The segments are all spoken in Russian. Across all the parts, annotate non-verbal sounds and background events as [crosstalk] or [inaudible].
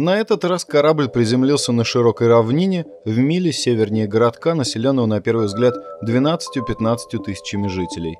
На этот раз корабль приземлился на широкой равнине в миле севернее городка, населенного на первый взгляд 12-15 тысячами жителей.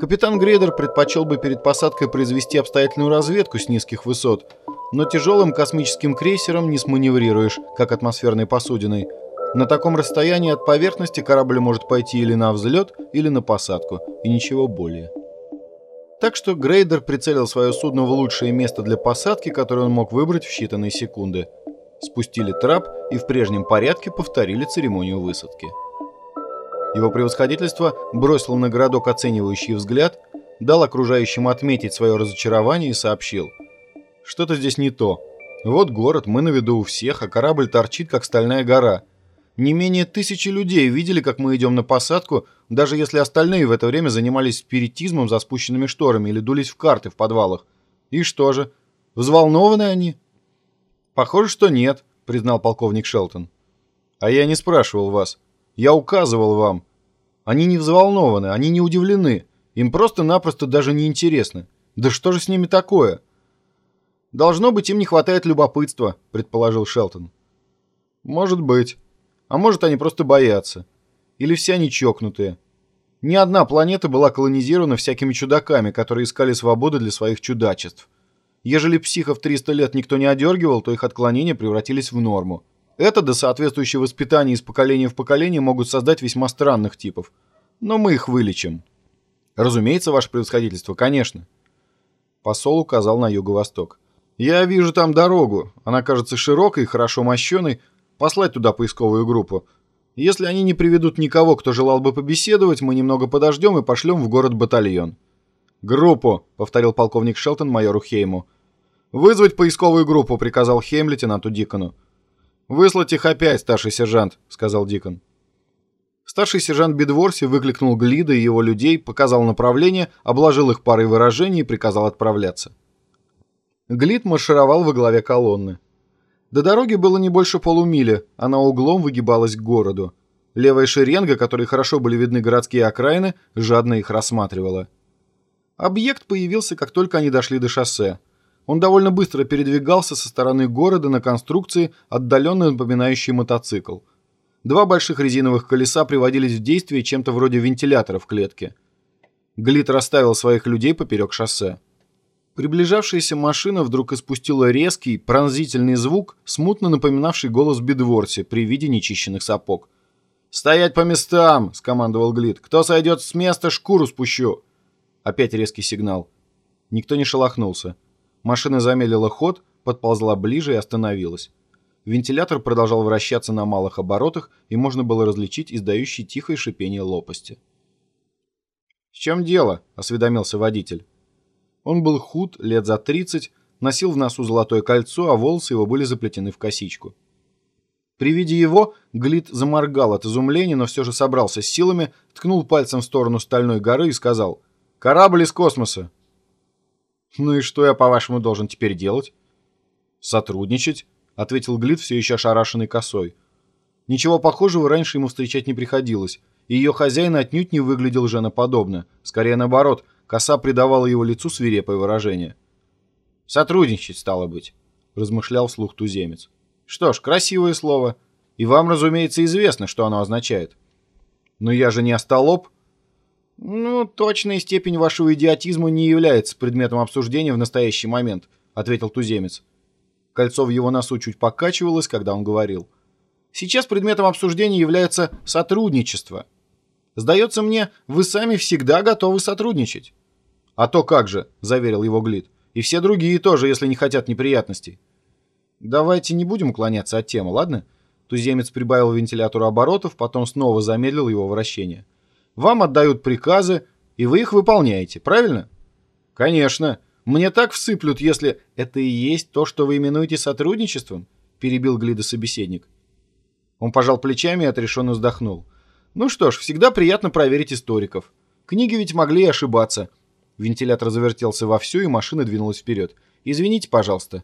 Капитан Грейдер предпочел бы перед посадкой произвести обстоятельную разведку с низких высот, но тяжелым космическим крейсером не сманеврируешь, как атмосферной посудиной. На таком расстоянии от поверхности корабль может пойти или на взлет, или на посадку, и ничего более. Так что Грейдер прицелил свое судно в лучшее место для посадки, которое он мог выбрать в считанные секунды. Спустили трап и в прежнем порядке повторили церемонию высадки. Его превосходительство бросил на городок оценивающий взгляд, дал окружающим отметить свое разочарование и сообщил. Что-то здесь не то. Вот город, мы на виду у всех, а корабль торчит, как стальная гора – не менее тысячи людей видели, как мы идем на посадку, даже если остальные в это время занимались спиритизмом за спущенными шторами или дулись в карты в подвалах. И что же? Взволнованы они? Похоже, что нет, признал полковник Шелтон. А я не спрашивал вас. Я указывал вам. Они не взволнованы, они не удивлены. Им просто-напросто даже не интересно. Да что же с ними такое? Должно быть, им не хватает любопытства, предположил Шелтон. Может быть. А может, они просто боятся. Или все они чокнутые. Ни одна планета была колонизирована всякими чудаками, которые искали свободы для своих чудачеств. Ежели психов 300 лет никто не одергивал, то их отклонения превратились в норму. Это до соответствующего воспитания из поколения в поколение могут создать весьма странных типов. Но мы их вылечим. Разумеется, ваше превосходительство, конечно. Посол указал на юго-восток. Я вижу там дорогу. Она кажется широкой, хорошо мощеной, послать туда поисковую группу. Если они не приведут никого, кто желал бы побеседовать, мы немного подождем и пошлем в город батальон». «Группу», — повторил полковник Шелтон майору Хейму. «Вызвать поисковую группу», — приказал Хейм лейтенанту Дикону. «Выслать их опять, старший сержант», — сказал Дикон. Старший сержант Бедворси выкликнул Глида и его людей, показал направление, обложил их парой выражений и приказал отправляться. Глид маршировал во главе колонны. До дороги было не больше полумили, она углом выгибалась к городу. Левая шеренга, которой хорошо были видны городские окраины, жадно их рассматривала. Объект появился, как только они дошли до шоссе. Он довольно быстро передвигался со стороны города на конструкции, отдаленно напоминающей мотоцикл. Два больших резиновых колеса приводились в действие чем-то вроде вентилятора в клетке. Глит расставил своих людей поперек шоссе. Приближавшаяся машина вдруг испустила резкий, пронзительный звук, смутно напоминавший голос Бедворси при виде нечищенных сапог. «Стоять по местам!» — скомандовал Глит. «Кто сойдет с места, шкуру спущу!» Опять резкий сигнал. Никто не шелохнулся. Машина замедлила ход, подползла ближе и остановилась. Вентилятор продолжал вращаться на малых оборотах, и можно было различить издающий тихое шипение лопасти. «В чем дело?» — осведомился водитель. Он был худ, лет за 30, носил в носу золотое кольцо, а волосы его были заплетены в косичку. При виде его Глит заморгал от изумления, но все же собрался с силами, ткнул пальцем в сторону стальной горы и сказал «Корабль из космоса». «Ну и что я, по-вашему, должен теперь делать?» «Сотрудничать», — ответил Глит, все еще ошарашенный косой. Ничего похожего раньше ему встречать не приходилось, и ее хозяин отнюдь не выглядел женоподобно. Скорее наоборот — Коса придавала его лицу свирепое выражение. «Сотрудничать, стало быть», — размышлял вслух туземец. «Что ж, красивое слово. И вам, разумеется, известно, что оно означает». «Но я же не остолоп». «Ну, точная степень вашего идиотизма не является предметом обсуждения в настоящий момент», — ответил туземец. Кольцо в его носу чуть покачивалось, когда он говорил. «Сейчас предметом обсуждения является сотрудничество. Сдается мне, вы сами всегда готовы сотрудничать». «А то как же», — заверил его Глит. «И все другие тоже, если не хотят неприятностей». «Давайте не будем уклоняться от темы, ладно?» Туземец прибавил вентилятору оборотов, потом снова замедлил его вращение. «Вам отдают приказы, и вы их выполняете, правильно?» «Конечно. Мне так всыплют, если это и есть то, что вы именуете сотрудничеством», — перебил Глида собеседник. Он пожал плечами и отрешенно вздохнул. «Ну что ж, всегда приятно проверить историков. Книги ведь могли и ошибаться, Вентилятор завертелся вовсю, и машина двинулась вперед. «Извините, пожалуйста».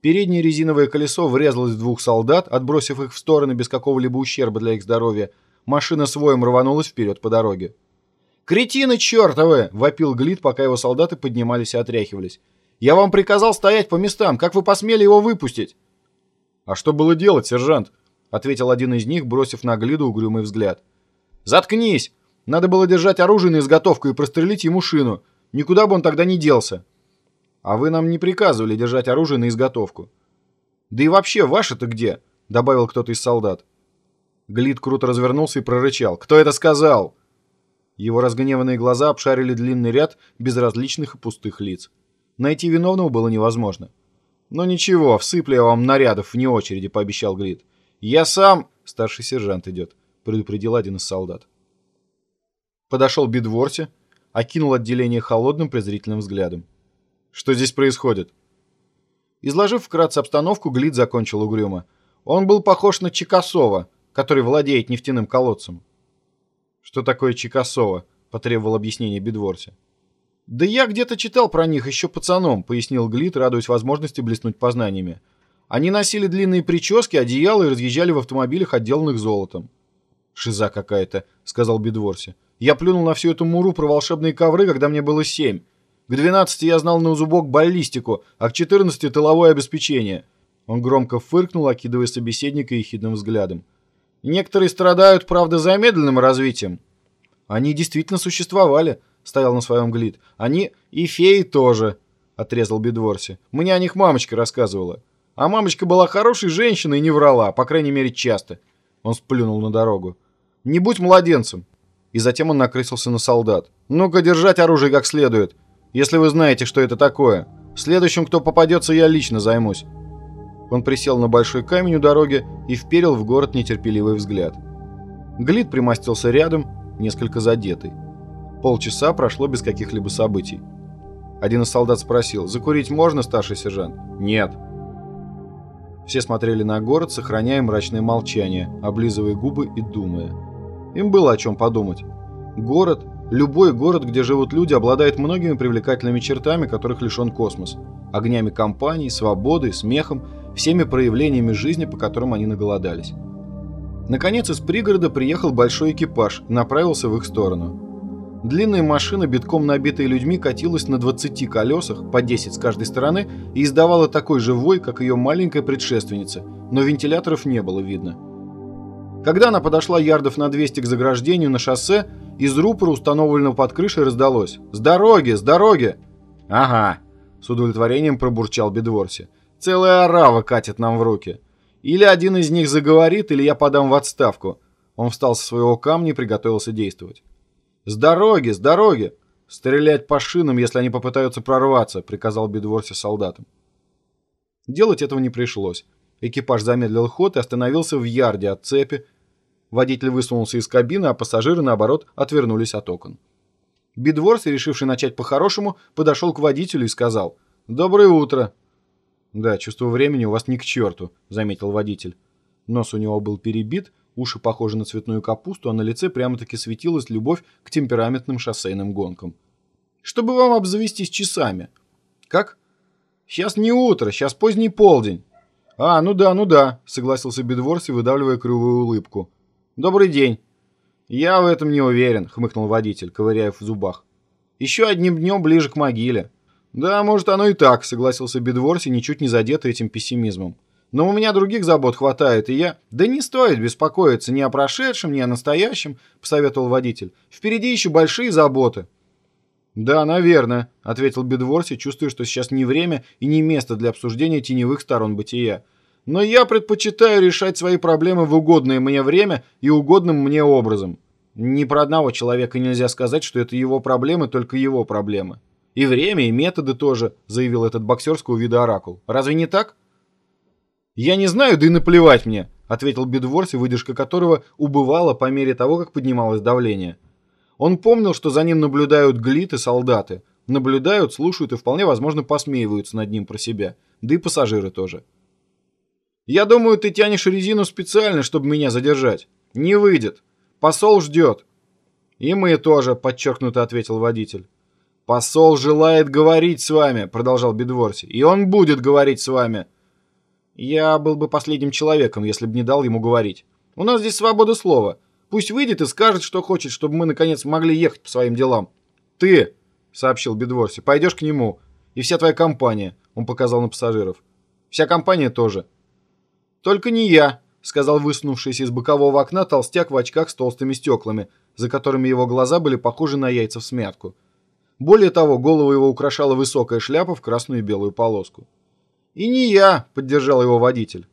Переднее резиновое колесо врезалось в двух солдат, отбросив их в стороны без какого-либо ущерба для их здоровья. Машина с воем рванулась вперед по дороге. «Кретины чертовы!» — вопил Глит, пока его солдаты поднимались и отряхивались. Я вам приказал стоять по местам. Как вы посмели его выпустить?» «А что было делать, сержант?» — ответил один из них, бросив на Глиду угрюмый взгляд. «Заткнись! Надо было держать оружие на изготовку и прострелить ему шину. Никуда бы он тогда не делся». «А вы нам не приказывали держать оружие на изготовку». «Да и вообще, ваше-то где?» — добавил кто-то из солдат. Глид круто развернулся и прорычал. «Кто это сказал?» Его разгневанные глаза обшарили длинный ряд безразличных и пустых лиц. Найти виновного было невозможно. «Но ничего, всыплю я вам нарядов вне очереди», — пообещал Глид. «Я сам...» — старший сержант идет, — предупредил один из солдат. Подошел Бидворси, окинул отделение холодным презрительным взглядом. «Что здесь происходит?» Изложив вкратце обстановку, Глид закончил угрюмо. Он был похож на Чикасова, который владеет нефтяным колодцем. «Что такое Чикасова?» — потребовал объяснение Бедворси. «Да я где-то читал про них еще пацаном», — пояснил Глит, радуясь возможности блеснуть познаниями. «Они носили длинные прически, одеяла и разъезжали в автомобилях, отделанных золотом». «Шиза какая-то», — сказал Бедворси. «Я плюнул на всю эту муру про волшебные ковры, когда мне было семь. К двенадцати я знал на зубок баллистику, а к четырнадцати — тыловое обеспечение». Он громко фыркнул, окидывая собеседника ехидным взглядом. «Некоторые страдают, правда, замедленным развитием». «Они действительно существовали», — стоял на своем глид. «Они и феи тоже», — отрезал Бедворси. «Мне о них мамочка рассказывала. А мамочка была хорошей женщиной и не врала, по крайней мере, часто». Он сплюнул на дорогу. «Не будь младенцем». И затем он накрысился на солдат. «Ну-ка, держать оружие как следует, если вы знаете, что это такое. Следующим, кто попадется, я лично займусь». Он присел на большой камень у дороги и вперил в город нетерпеливый взгляд. Глид примостился рядом, несколько задетый. Полчаса прошло без каких-либо событий. Один из солдат спросил, «Закурить можно, старший сержант?» «Нет». Все смотрели на город, сохраняя мрачное молчание, облизывая губы и думая. Им было о чем подумать. Город, любой город, где живут люди, обладает многими привлекательными чертами, которых лишен космос. Огнями компаний, свободой, смехом всеми проявлениями жизни, по которым они наголодались. Наконец из пригорода приехал большой экипаж и направился в их сторону. Длинная машина, битком набитая людьми, катилась на 20 колесах, по 10 с каждой стороны, и издавала такой же вой, как ее маленькая предшественница, но вентиляторов не было видно. Когда она подошла ярдов на 200 к заграждению на шоссе, из рупора, установленного под крышей, раздалось «С дороги! С дороги!» «Ага!» — с удовлетворением пробурчал Бедворси. Целая орава катит нам в руки. Или один из них заговорит, или я подам в отставку. Он встал со своего камня и приготовился действовать. «С дороги, с дороги! Стрелять по шинам, если они попытаются прорваться», — приказал Бедворси солдатам. Делать этого не пришлось. Экипаж замедлил ход и остановился в ярде от цепи. Водитель высунулся из кабины, а пассажиры, наоборот, отвернулись от окон. Бедворси, решивший начать по-хорошему, подошел к водителю и сказал «Доброе утро!» «Да, чувство времени у вас ни к черту», — заметил водитель. Нос у него был перебит, уши похожи на цветную капусту, а на лице прямо-таки светилась любовь к темпераментным шоссейным гонкам. «Чтобы вам обзавестись часами». «Как?» «Сейчас не утро, сейчас поздний полдень». «А, ну да, ну да», — согласился Бедворси, выдавливая кривую улыбку. «Добрый день». «Я в этом не уверен», — хмыкнул водитель, ковыряя в зубах. «Еще одним днем ближе к могиле». «Да, может, оно и так», — согласился Бедворси, ничуть не задетый этим пессимизмом. «Но у меня других забот хватает, и я...» «Да не стоит беспокоиться ни о прошедшем, ни о настоящем», — посоветовал водитель. «Впереди еще большие заботы». «Да, наверное», — ответил Бедворси, чувствуя, что сейчас не время и не место для обсуждения теневых сторон бытия. «Но я предпочитаю решать свои проблемы в угодное мне время и угодным мне образом. Ни про одного человека нельзя сказать, что это его проблемы, только его проблемы». И время, и методы тоже, заявил этот боксерского вида оракул. Разве не так? Я не знаю, да и наплевать мне, ответил Бедворси, выдержка которого убывала по мере того, как поднималось давление. Он помнил, что за ним наблюдают глит и солдаты. Наблюдают, слушают и вполне возможно посмеиваются над ним про себя. Да и пассажиры тоже. «Я думаю, ты тянешь резину специально, чтобы меня задержать. Не выйдет. Посол ждет». «И мы тоже», — подчеркнуто ответил водитель. «Посол желает говорить с вами», — продолжал Бедворси, — «и он будет говорить с вами». Я был бы последним человеком, если бы не дал ему говорить. У нас здесь свобода слова. Пусть выйдет и скажет, что хочет, чтобы мы, наконец, могли ехать по своим делам. «Ты», — сообщил Бедворси, — «пойдешь к нему. И вся твоя компания, он показал на пассажиров. Вся компания тоже. Только не я, сказал высунувшийся из бокового окна толстяк в очках с толстыми стеклами, за которыми его глаза были похожи на яйца в смятку. Более того, голову его украшала высокая шляпа в красную и белую полоску. «И не я», — поддержал его водитель.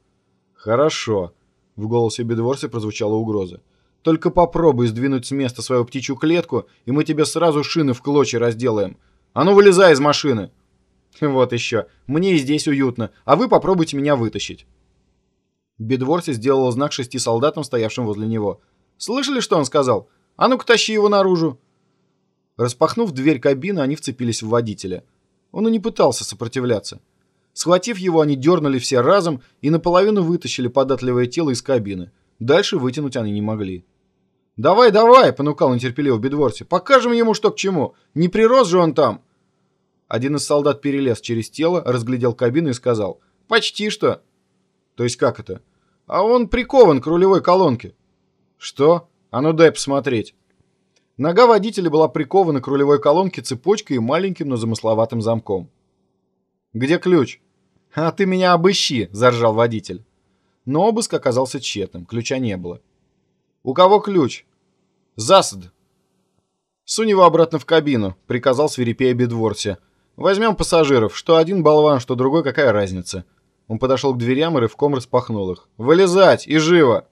«Хорошо», — в голосе Бедворса прозвучала угроза. «Только попробуй сдвинуть с места свою птичью клетку, и мы тебе сразу шины в клочья разделаем. А ну, вылезай из машины!» [laughs] «Вот еще. Мне и здесь уютно, а вы попробуйте меня вытащить». Бедворси сделал знак шести солдатам, стоявшим возле него. «Слышали, что он сказал? А ну-ка тащи его наружу!» Распахнув дверь кабины, они вцепились в водителя. Он и не пытался сопротивляться. Схватив его, они дернули все разом и наполовину вытащили податливое тело из кабины. Дальше вытянуть они не могли. «Давай, давай!» — понукал нетерпеливо Бедворси. «Покажем ему, что к чему! Не прирос же он там!» Один из солдат перелез через тело, разглядел кабину и сказал. «Почти что!» «То есть как это?» «А он прикован к рулевой колонке». «Что? А ну дай посмотреть». Нога водителя была прикована к рулевой колонке цепочкой и маленьким, но замысловатым замком. «Где ключ?» «А ты меня обыщи!» – заржал водитель. Но обыск оказался тщетным, ключа не было. «У кого ключ?» «Засад!» «Сунь его обратно в кабину», — приказал свирепея Бедворси. «Возьмем пассажиров. Что один болван, что другой, какая разница?» Он подошел к дверям и рывком распахнул их. «Вылезать! И живо!»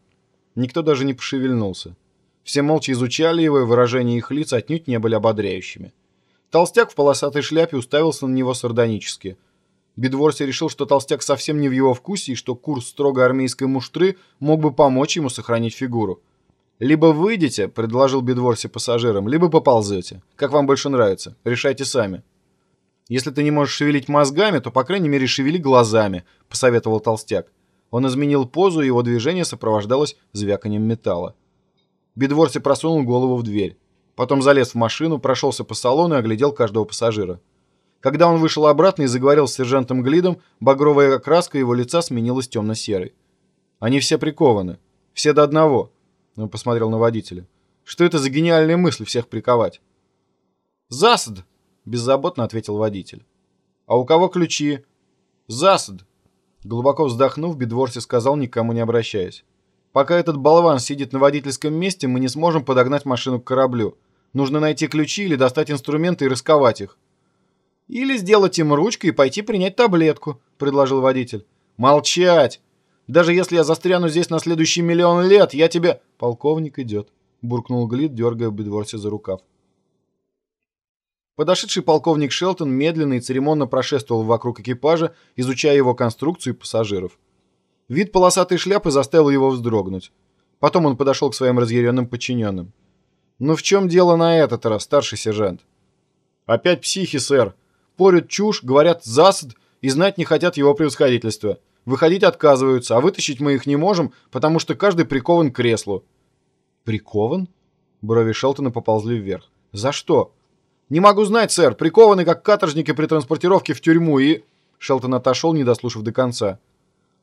Никто даже не пошевельнулся. Все молча изучали его, и выражения их лиц отнюдь не были ободряющими. Толстяк в полосатой шляпе уставился на него сардонически. Бедворси решил, что толстяк совсем не в его вкусе и что курс строго армейской муштры мог бы помочь ему сохранить фигуру. «Либо выйдете», — предложил Бедворси пассажирам, — «либо поползете. Как вам больше нравится? Решайте сами». «Если ты не можешь шевелить мозгами, то, по крайней мере, шевели глазами», — посоветовал толстяк. Он изменил позу, и его движение сопровождалось звяканием металла. Бедворси просунул голову в дверь. Потом залез в машину, прошелся по салону и оглядел каждого пассажира. Когда он вышел обратно и заговорил с сержантом Глидом, багровая окраска его лица сменилась темно-серой. «Они все прикованы. Все до одного», — он посмотрел на водителя. «Что это за гениальная мысль всех приковать?» «Засад!» — беззаботно ответил водитель. «А у кого ключи?» «Засад!» Глубоко вздохнув, Бедворси сказал, никому не обращаясь. Пока этот болван сидит на водительском месте, мы не сможем подогнать машину к кораблю. Нужно найти ключи или достать инструменты и расковать их. Или сделать им ручкой и пойти принять таблетку, предложил водитель. Молчать! Даже если я застряну здесь на следующий миллион лет, я тебе... Полковник идет, буркнул Глид, дергая Бедворси за рукав. Подошедший полковник Шелтон медленно и церемонно прошествовал вокруг экипажа, изучая его конструкцию и пассажиров. Вид полосатой шляпы заставил его вздрогнуть. Потом он подошел к своим разъяренным подчиненным. «Ну в чем дело на этот раз, старший сержант?» «Опять психи, сэр. Порют чушь, говорят засад и знать не хотят его превосходительства. Выходить отказываются, а вытащить мы их не можем, потому что каждый прикован к креслу». «Прикован?» Брови Шелтона поползли вверх. «За что?» «Не могу знать, сэр. Прикованы как каторжники при транспортировке в тюрьму и...» Шелтон отошел, не дослушав до конца.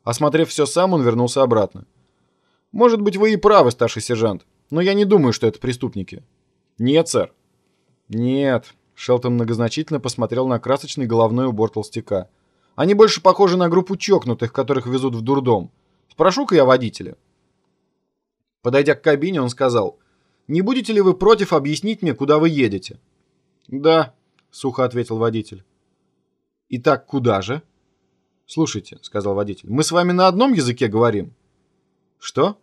Осмотрев все сам, он вернулся обратно. «Может быть, вы и правы, старший сержант, но я не думаю, что это преступники». «Нет, сэр». «Нет», — Шелтон многозначительно посмотрел на красочный головной убор толстяка. «Они больше похожи на группу чокнутых, которых везут в дурдом. Спрошу-ка я водителя». Подойдя к кабине, он сказал, «Не будете ли вы против объяснить мне, куда вы едете?» «Да», — сухо ответил водитель. «Итак, куда же?» «Слушайте», — сказал водитель, — «мы с вами на одном языке говорим?» «Что?»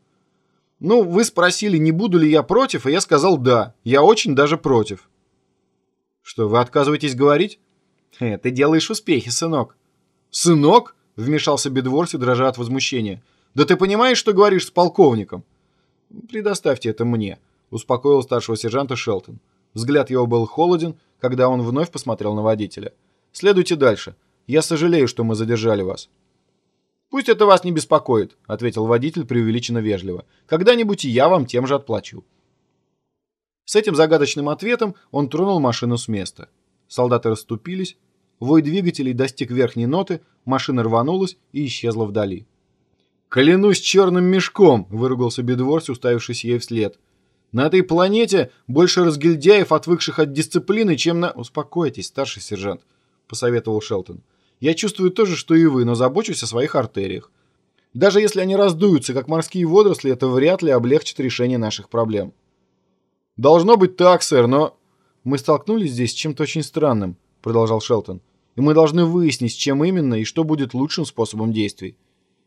«Ну, вы спросили, не буду ли я против, и я сказал «да». Я очень даже против». «Что, вы отказываетесь говорить?» «Э, ты делаешь успехи, сынок». «Сынок?» — вмешался Бедворси, дрожа от возмущения. «Да ты понимаешь, что говоришь с полковником?» «Предоставьте это мне», — успокоил старшего сержанта Шелтон. Взгляд его был холоден, когда он вновь посмотрел на водителя. «Следуйте дальше. Я сожалею, что мы задержали вас». «Пусть это вас не беспокоит», — ответил водитель преувеличенно вежливо. «Когда-нибудь и я вам тем же отплачу». С этим загадочным ответом он тронул машину с места. Солдаты расступились, вой двигателей достиг верхней ноты, машина рванулась и исчезла вдали. «Клянусь черным мешком!» — выругался Бедворс, уставившись ей вслед. «На этой планете больше разгильдяев, отвыкших от дисциплины, чем на...» «Успокойтесь, старший сержант», — посоветовал Шелтон. «Я чувствую то же, что и вы, но забочусь о своих артериях. Даже если они раздуются, как морские водоросли, это вряд ли облегчит решение наших проблем». «Должно быть так, сэр, но...» «Мы столкнулись здесь с чем-то очень странным», — продолжал Шелтон. «И мы должны выяснить, с чем именно и что будет лучшим способом действий.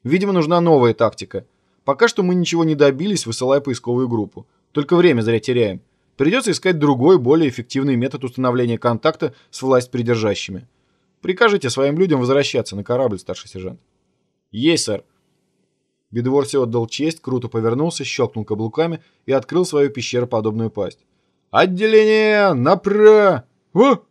Видимо, нужна новая тактика. Пока что мы ничего не добились, высылая поисковую группу. Только время зря теряем. Придется искать другой, более эффективный метод установления контакта с власть придержащими. Прикажите своим людям возвращаться на корабль, старший сержант. Есть, сэр. Бедворси отдал честь, круто повернулся, щелкнул каблуками и открыл свою пещероподобную пасть. «Отделение! Направо!»